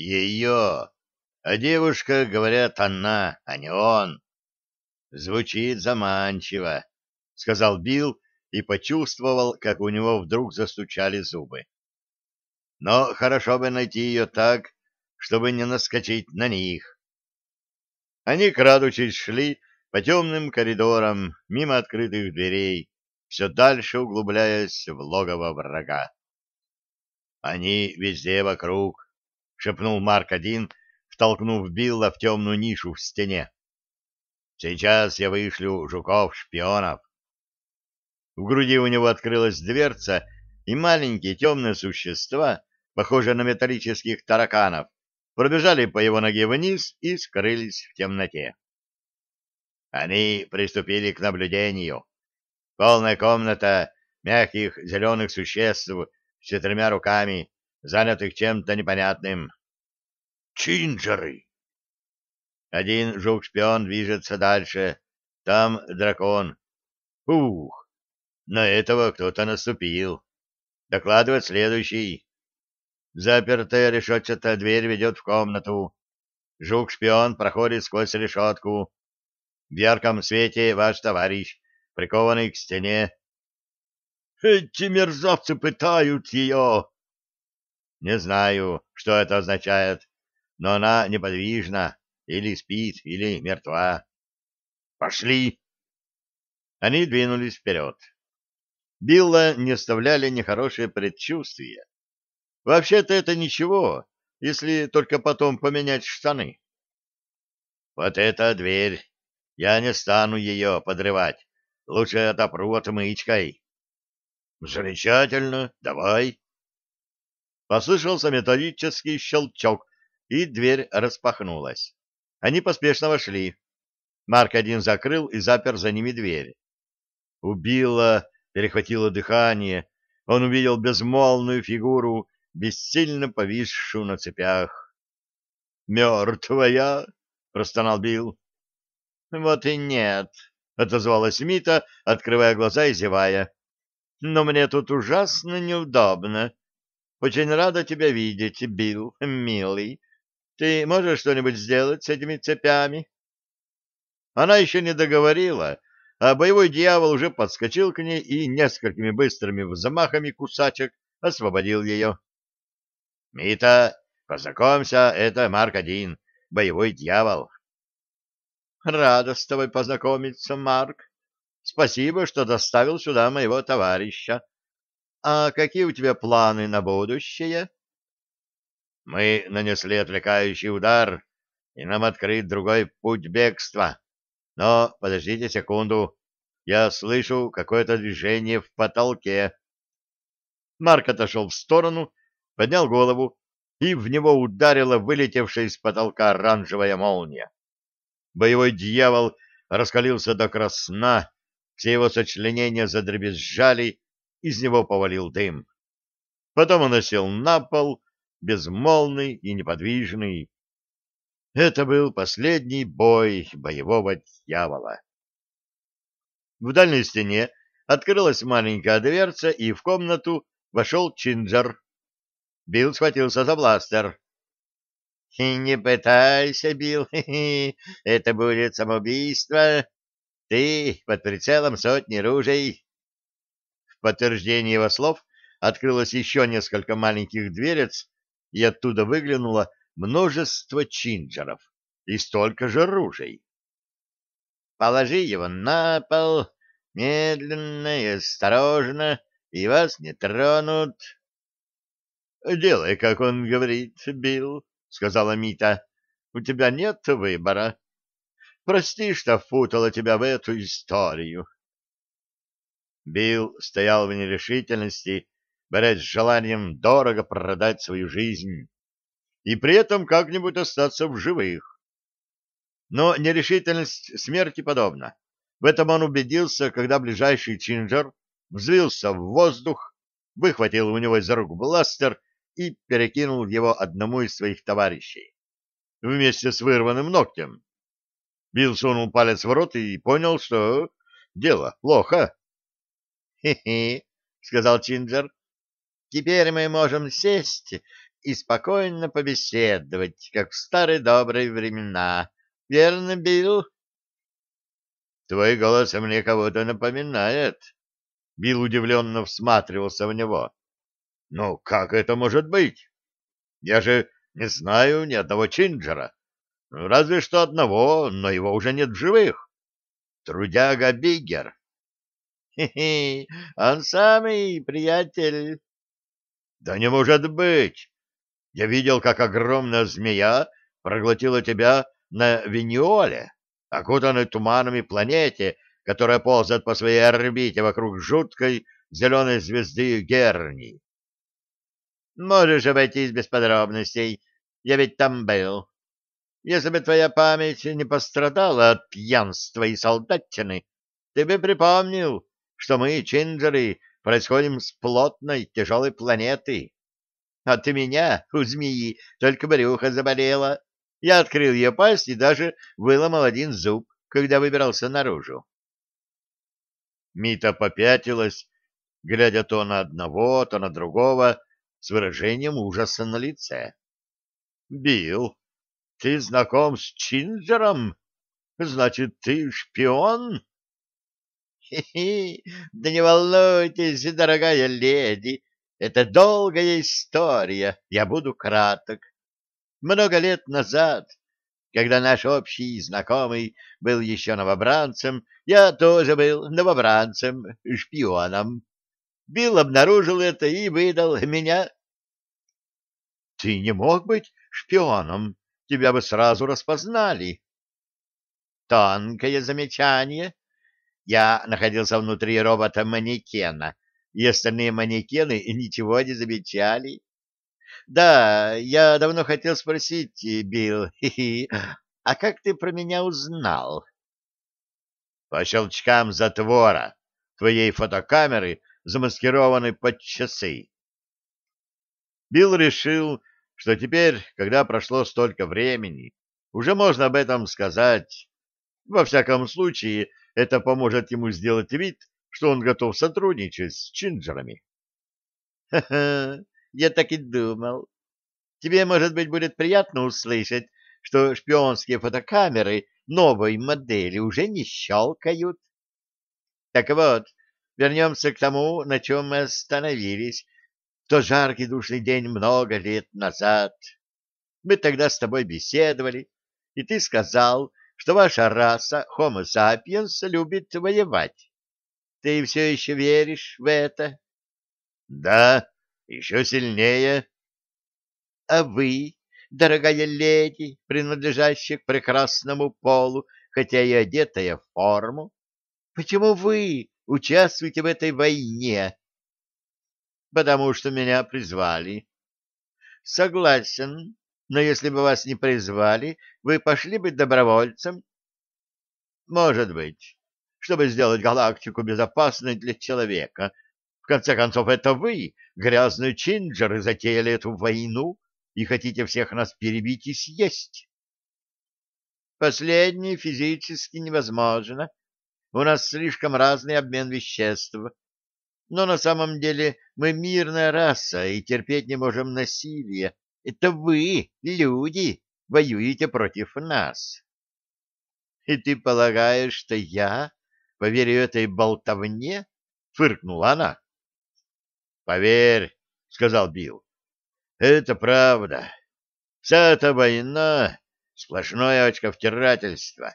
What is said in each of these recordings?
Ее. А девушка, говорят, она, а не он. Звучит заманчиво, — сказал Билл и почувствовал, как у него вдруг застучали зубы. Но хорошо бы найти ее так, чтобы не наскочить на них. Они, крадучись, шли по темным коридорам, мимо открытых дверей, все дальше углубляясь в логово врага. «Они везде вокруг», — шепнул Марк-1, втолкнув Билла в темную нишу в стене. «Сейчас я вышлю жуков-шпионов». В груди у него открылась дверца, и маленькие темные существа, похожие на металлических тараканов, пробежали по его ноге вниз и скрылись в темноте. Они приступили к наблюдению. Полная комната мягких зеленых существ с четырьмя руками, занятых чем-то непонятным. Чинджеры! Один жук-шпион движется дальше. Там дракон. Ух! На этого кто-то наступил. Докладывает следующий. Запертая решетчатая дверь ведет в комнату. Жук-шпион проходит сквозь решетку. В ярком свете ваш товарищ, прикованный к стене. Эти мерзавцы пытают ее. Не знаю, что это означает, но она неподвижна, или спит, или мертва. Пошли. Они двинулись вперед. Билла не оставляли нехорошие предчувствия. Вообще-то это ничего, если только потом поменять штаны. Вот эта дверь. Я не стану ее подрывать. Лучше отопру отмычкой. Замечательно, давай. Послышался металлический щелчок, и дверь распахнулась. Они поспешно вошли. Марк один закрыл и запер за ними дверь. Убило, перехватило дыхание. Он увидел безмолвную фигуру бессильно повисшую на цепях. «Мертвая!» — простонал Билл. «Вот и нет», — отозвалась Мита, открывая глаза и зевая. «Но мне тут ужасно неудобно. Очень рада тебя видеть, Билл, милый. Ты можешь что-нибудь сделать с этими цепями?» Она еще не договорила, а боевой дьявол уже подскочил к ней и несколькими быстрыми взмахами кусачек освободил ее. Мита, познакомься, это Марк-1, боевой дьявол. Рада с тобой познакомиться, Марк. Спасибо, что доставил сюда моего товарища. А какие у тебя планы на будущее? Мы нанесли отвлекающий удар, и нам открыт другой путь бегства. Но подождите секунду, я слышу какое-то движение в потолке. Марк отошел в сторону поднял голову, и в него ударила вылетевшая из потолка оранжевая молния. Боевой дьявол раскалился до красна, все его сочленения задребезжали, из него повалил дым. Потом он осел на пол, безмолвный и неподвижный. Это был последний бой боевого дьявола. В дальней стене открылась маленькая дверца, и в комнату вошел Чинджер Билл схватился за бластер. — Не пытайся, Билл, это будет самоубийство. Ты под прицелом сотни ружей. В подтверждение его слов открылось еще несколько маленьких дверец, и оттуда выглянуло множество чинджеров и столько же ружей. Положи его на пол, медленно и осторожно, и вас не тронут. — Делай, как он говорит, Билл, — сказала Мита. — У тебя нет выбора. Прости, что впутала тебя в эту историю. Билл стоял в нерешительности, борясь с желанием дорого продать свою жизнь и при этом как-нибудь остаться в живых. Но нерешительность смерти подобна. В этом он убедился, когда ближайший чинджер взвился в воздух, выхватил у него из рук бластер и перекинул его одному из своих товарищей. Вместе с вырванным ногтем. Билл сунул палец в рот и понял, что дело плохо. «Хе-хе», — сказал Чинджер, — «теперь мы можем сесть и спокойно побеседовать, как в старые добрые времена. Верно, Билл? Твой голос мне кого-то напоминает. Билл удивленно всматривался в него. Ну, как это может быть? Я же не знаю ни одного Чинджера. Разве что одного, но его уже нет в живых. Трудяга Биггер. Хе-хе, он самый приятель. Да не может быть. Я видел, как огромная змея проглотила тебя на Виньоле, окутанной туманами планете, которая ползает по своей орбите вокруг жуткой зеленой звезды Герни. Можешь обойтись без подробностей, я ведь там был. Если бы твоя память не пострадала от пьянства и солдатчины, ты бы припомнил, что мы, чинджеры, происходим с плотной, тяжелой планеты. От меня, у змеи, только брюхо заболело. Я открыл ее пасть и даже выломал один зуб, когда выбирался наружу. Мита попятилась, глядя то на одного, то на другого, с выражением ужаса на лице. — Билл, ты знаком с Чинджером? Значит, ты шпион? Да не волнуйтесь, дорогая леди, это долгая история, я буду краток. Много лет назад, когда наш общий знакомый был еще новобранцем, я тоже был новобранцем, шпионом. Билл обнаружил это и выдал меня. — Ты не мог быть шпионом, тебя бы сразу распознали. Тонкое замечание. Я находился внутри робота-манекена, и остальные манекены ничего не замечали. Да, я давно хотел спросить, Билл, а как ты про меня узнал? По щелчкам затвора твоей фотокамеры, замаскированной под часы. Билл решил, что теперь, когда прошло столько времени, уже можно об этом сказать. Во всяком случае, это поможет ему сделать вид, что он готов сотрудничать с Чинджерами. «Ха-ха, я так и думал. Тебе, может быть, будет приятно услышать, что шпионские фотокамеры новой модели уже не щелкают. Так вот, вернемся к тому, на чем мы остановились. То жаркий душный день много лет назад. Мы тогда с тобой беседовали, и ты сказал, что ваша раса, Homo sapiens, любит воевать. Ты все еще веришь в это? Да, еще сильнее. А вы, дорогая леди, принадлежащая к прекрасному полу, хотя и одетая в форму, почему вы участвуете в этой войне? Потому что меня призвали. Согласен, но если бы вас не призвали, вы пошли бы добровольцем? Может быть чтобы сделать галактику безопасной для человека. В конце концов, это вы, грязные чинджеры, затеяли эту войну и хотите всех нас перебить и съесть. Последнее физически невозможно. У нас слишком разный обмен веществ. Но на самом деле мы мирная раса и терпеть не можем насилия. Это вы, люди, воюете против нас. И ты полагаешь, что я Поверю этой болтовне? — фыркнула она. — Поверь, — сказал Билл. — Это правда. Вся эта война — сплошное очковтирательство.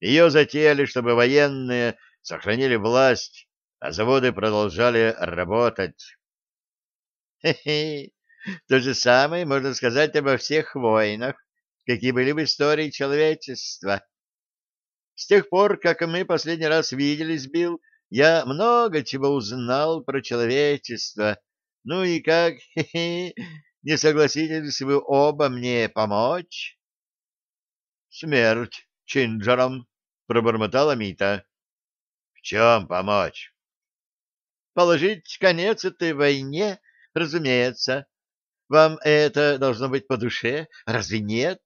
Ее затеяли, чтобы военные сохранили власть, а заводы продолжали работать. Хе-хе, то же самое можно сказать обо всех войнах, какие были в истории человечества. С тех пор, как мы последний раз виделись, Билл, я много чего узнал про человечество. Ну и как, хе -хе, не согласитесь вы оба мне помочь? — Смерть Чинджером, — пробормотала Мита. — В чем помочь? — Положить конец этой войне, разумеется. Вам это должно быть по душе, разве нет?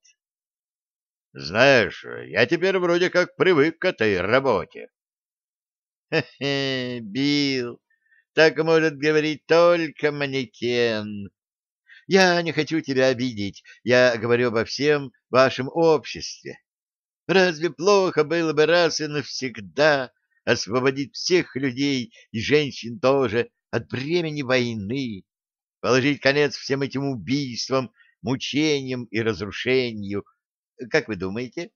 Знаешь, я теперь вроде как привык к этой работе. Хе-хе, Билл, так может говорить только манекен. Я не хочу тебя обидеть, я говорю обо всем вашем обществе. Разве плохо было бы раз и навсегда освободить всех людей и женщин тоже от бремени войны, положить конец всем этим убийствам, мучениям и разрушению? Как вы думаете?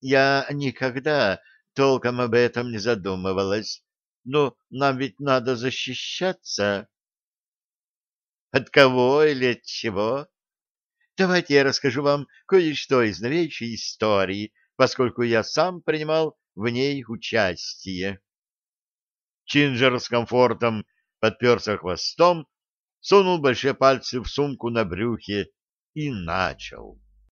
Я никогда толком об этом не задумывалась, но нам ведь надо защищаться. От кого или от чего? Давайте я расскажу вам кое-что из новейшей истории, поскольку я сам принимал в ней участие. Чинджер с комфортом подперся хвостом, сунул большие пальцы в сумку на брюхе и начал.